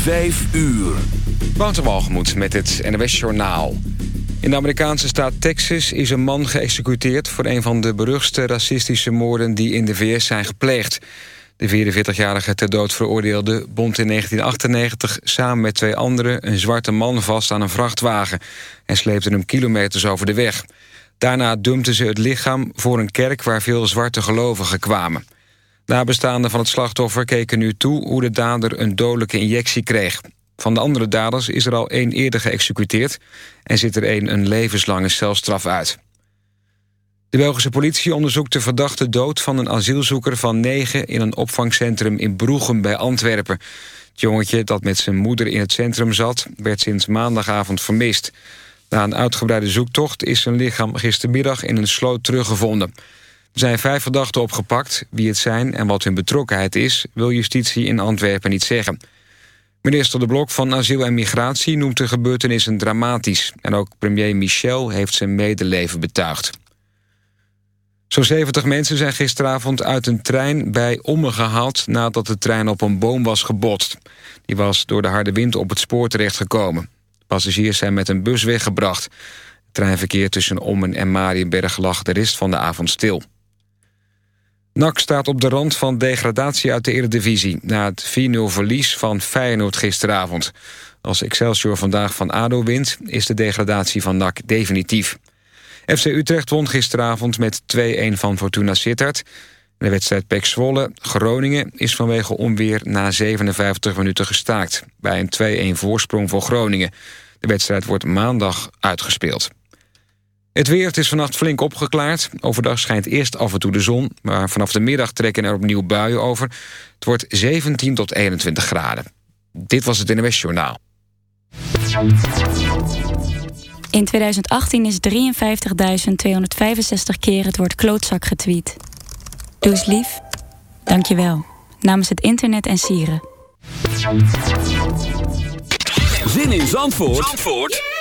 Vijf uur. Walgemoed met het NWS Journaal. In de Amerikaanse staat Texas is een man geëxecuteerd... voor een van de beruchtste racistische moorden die in de VS zijn gepleegd. De 44-jarige ter dood veroordeelde bond in 1998... samen met twee anderen een zwarte man vast aan een vrachtwagen... en sleepte hem kilometers over de weg. Daarna dumpten ze het lichaam voor een kerk... waar veel zwarte gelovigen kwamen. Nabestaanden van het slachtoffer keken nu toe hoe de dader een dodelijke injectie kreeg. Van de andere daders is er al één eerder geëxecuteerd... en zit er één een levenslange celstraf uit. De Belgische politie onderzoekt de verdachte dood van een asielzoeker van negen... in een opvangcentrum in Broegem bij Antwerpen. Het jongetje dat met zijn moeder in het centrum zat... werd sinds maandagavond vermist. Na een uitgebreide zoektocht is zijn lichaam gistermiddag in een sloot teruggevonden... Er zijn vijf verdachten opgepakt. Wie het zijn en wat hun betrokkenheid is... wil justitie in Antwerpen niet zeggen. Minister De Blok van Asiel en Migratie noemt de gebeurtenissen dramatisch. En ook premier Michel heeft zijn medeleven betuigd. Zo'n 70 mensen zijn gisteravond uit een trein bij Ommen gehaald... nadat de trein op een boom was gebotst. Die was door de harde wind op het spoor terechtgekomen. Passagiers zijn met een bus weggebracht. Het treinverkeer tussen Ommen en Marienberg lag de rest van de avond stil. NAC staat op de rand van degradatie uit de Eredivisie... na het 4-0 verlies van Feyenoord gisteravond. Als Excelsior vandaag van ADO wint... is de degradatie van NAC definitief. FC Utrecht won gisteravond met 2-1 van Fortuna Sittard. De wedstrijd Pek Zwolle Groningen is vanwege onweer na 57 minuten gestaakt... bij een 2-1 voorsprong voor Groningen. De wedstrijd wordt maandag uitgespeeld. Het weer het is vannacht flink opgeklaard. Overdag schijnt eerst af en toe de zon... maar vanaf de middag trekken er opnieuw buien over. Het wordt 17 tot 21 graden. Dit was het NWS Journaal. In 2018 is 53.265 keer het woord klootzak getweet. Doe eens lief. Dank je wel. Namens het internet en sieren. Zin in Zandvoort? Zandvoort?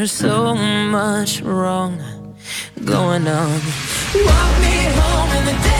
There's so much wrong going on. Walk me home in the dead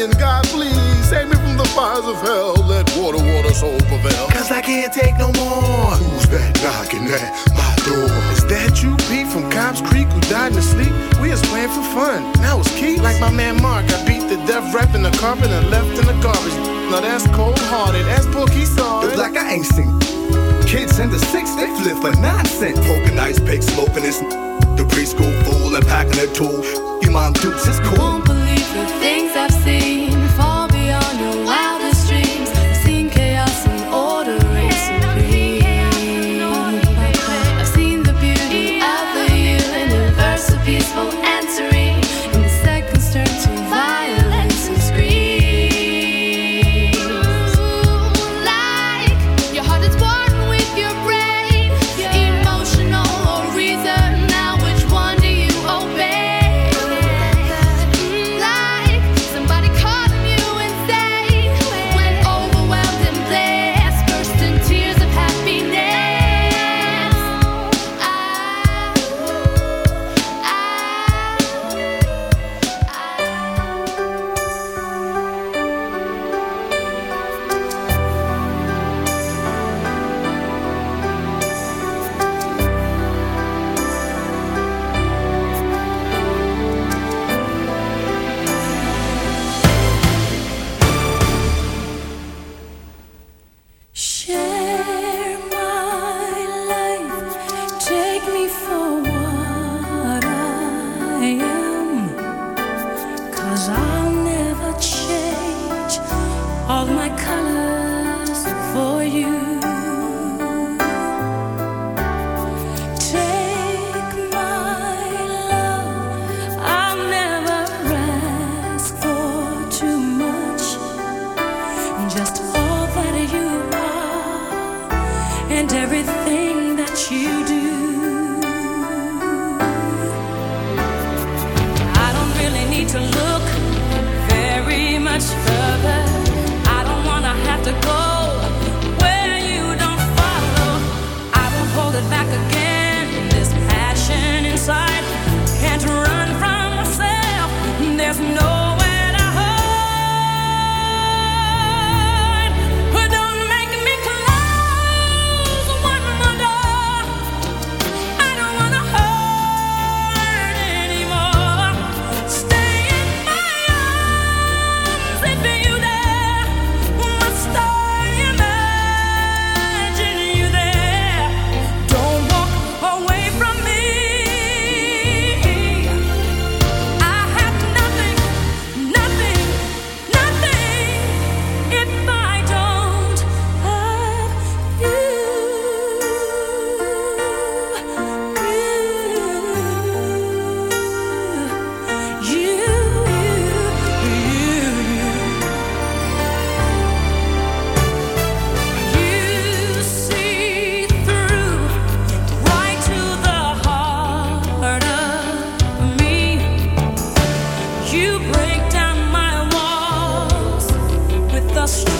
Begging God, please save me from the fires of hell. Let water, water, soul prevail. Cause I can't take no more. Who's that knocking at my door? Is that you, Pete, from Cobb's Creek, who died in his sleep? We was playing for fun. Now it's Keith. Like my man Mark, I beat the death rap in the carpet and left in the garbage. Now that's cold hearted. That's Pookie saw Look it. like I ain't seen. Kids in the six, they flip for nonsense. Poking ice pick, smoking this. The preschool fool and packing a tool. You mom dukes, it's cool. Won't believe the things I've seen for what I am. biraz şu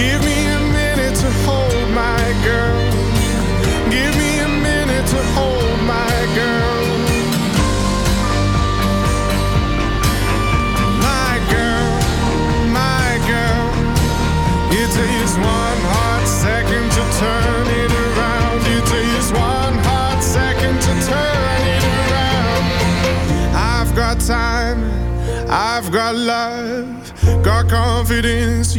Give me a minute to hold my girl. Give me a minute to hold my girl. My girl, my girl. It takes one hot second to turn it around. It takes one hot second to turn it around. I've got time, I've got love, got confidence.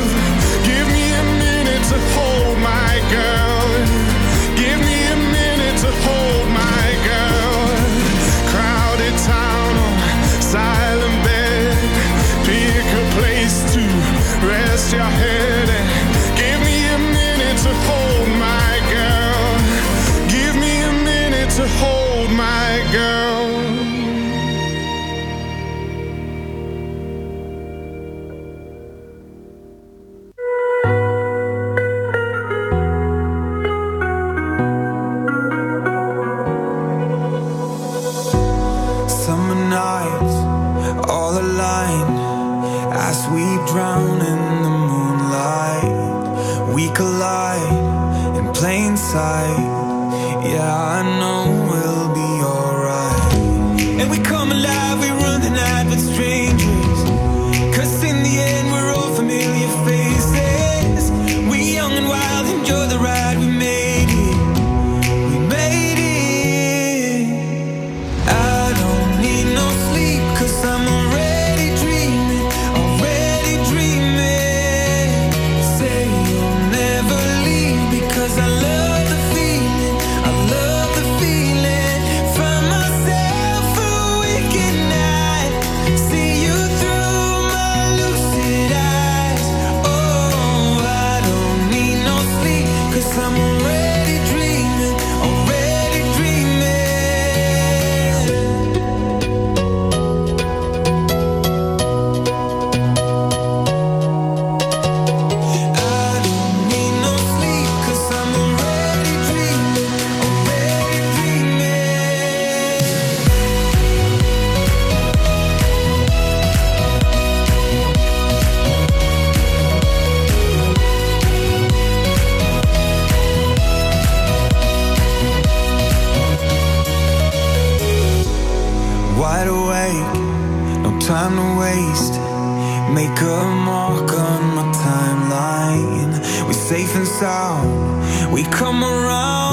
Make a mark on my timeline. We're safe and sound. We come around.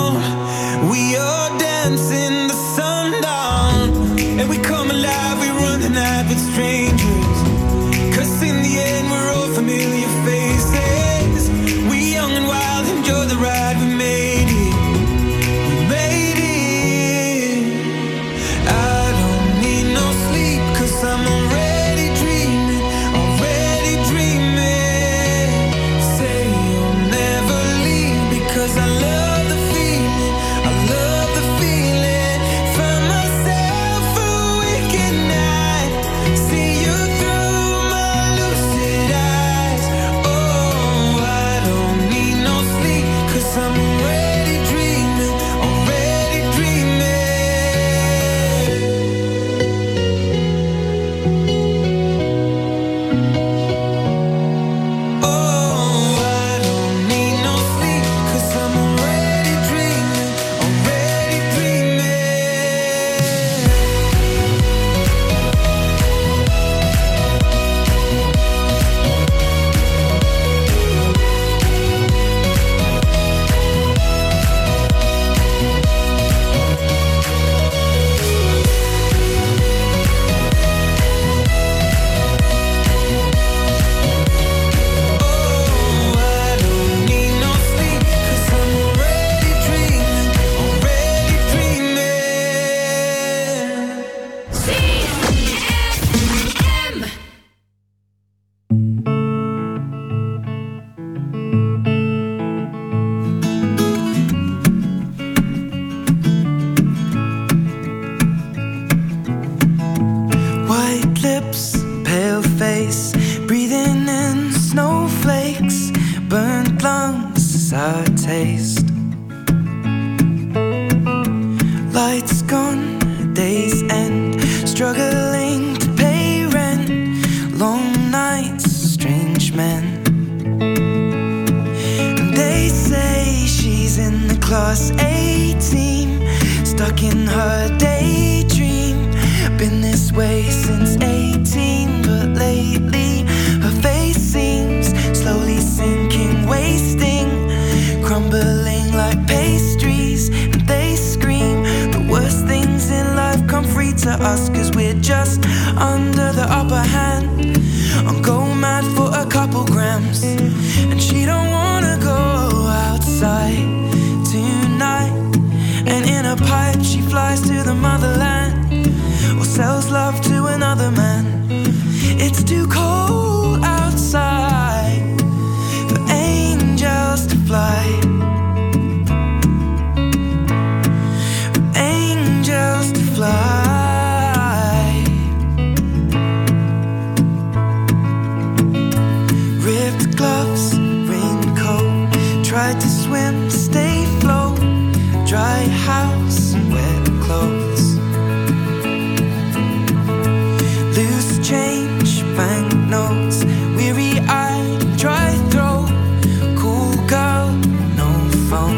Phone.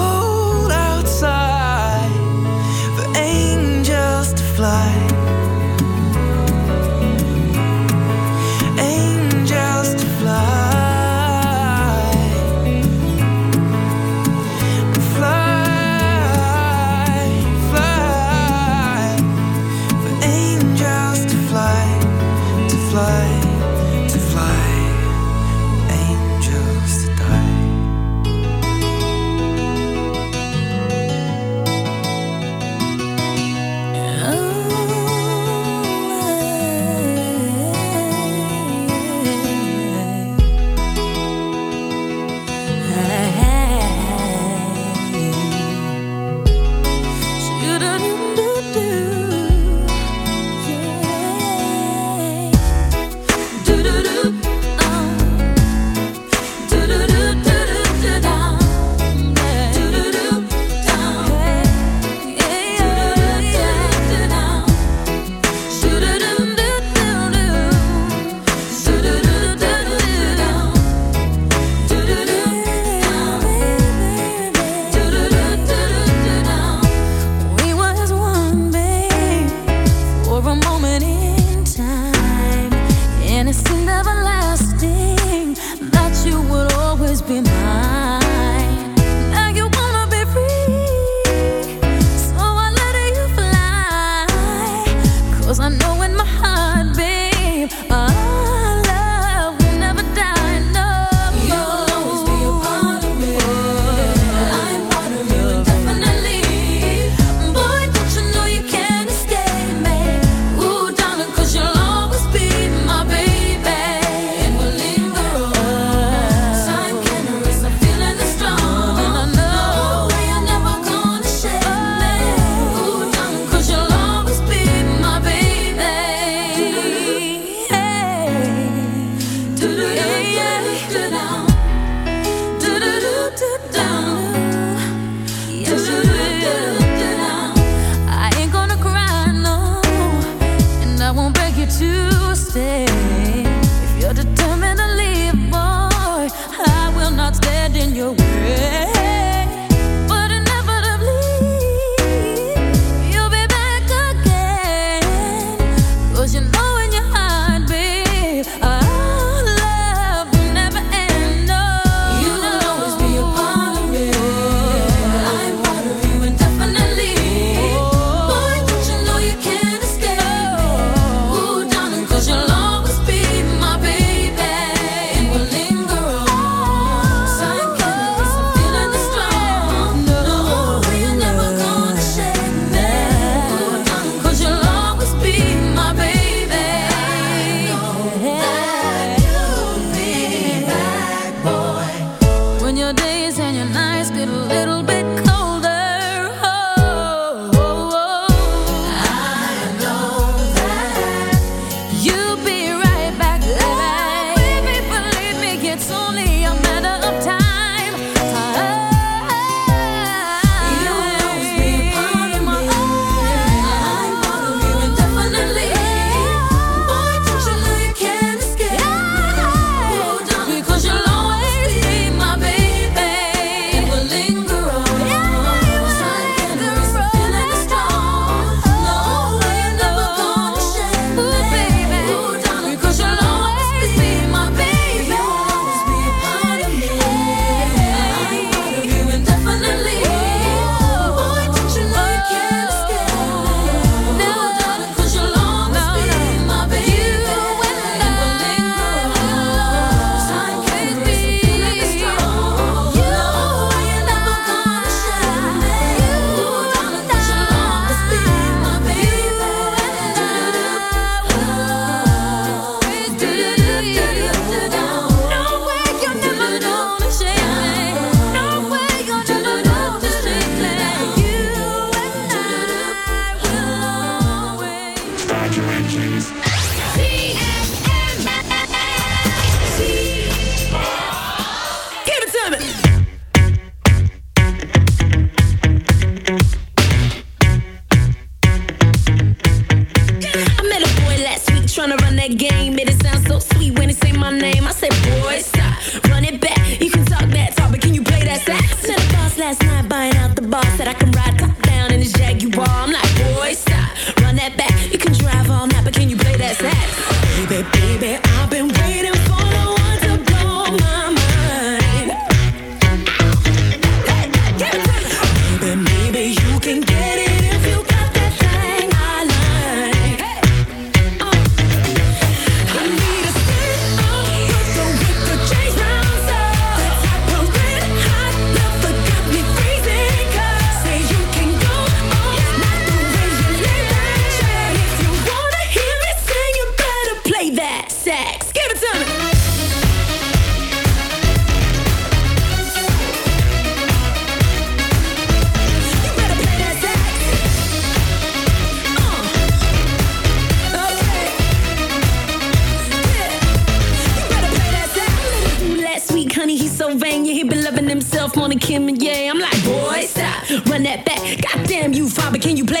can you play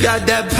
got that